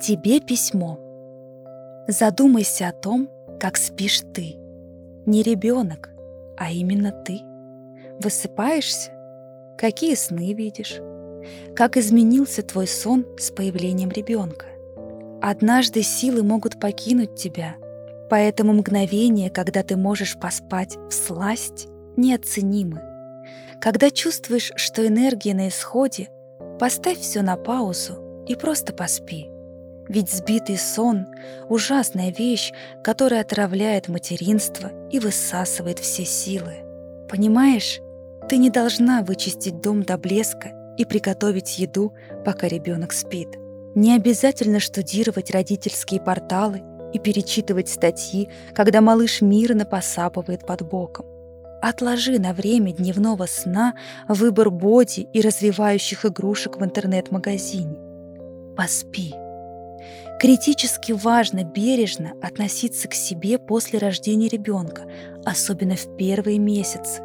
Тебе письмо. Задумайся о том, как спишь ты. Не ребенок, а именно ты. Высыпаешься? Какие сны видишь? Как изменился твой сон с появлением ребенка? Однажды силы могут покинуть тебя, поэтому мгновение, когда ты можешь поспать в сласть, неоценимы. Когда чувствуешь, что энергия на исходе, поставь все на паузу и просто поспи. Ведь сбитый сон — ужасная вещь, которая отравляет материнство и высасывает все силы. Понимаешь, ты не должна вычистить дом до блеска и приготовить еду, пока ребенок спит. Не обязательно штудировать родительские порталы и перечитывать статьи, когда малыш мирно посапывает под боком. Отложи на время дневного сна выбор боди и развивающих игрушек в интернет-магазине. Поспи. Критически важно бережно относиться к себе после рождения ребенка, особенно в первые месяцы.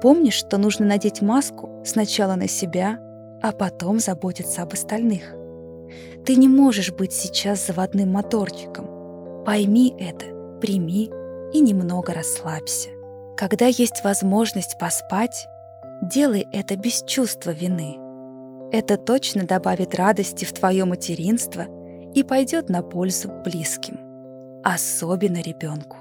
Помнишь, что нужно надеть маску сначала на себя, а потом заботиться об остальных. Ты не можешь быть сейчас заводным моторчиком. Пойми это, прими и немного расслабься. Когда есть возможность поспать, делай это без чувства вины. Это точно добавит радости в твое материнство и пойдет на пользу близким, особенно ребенку.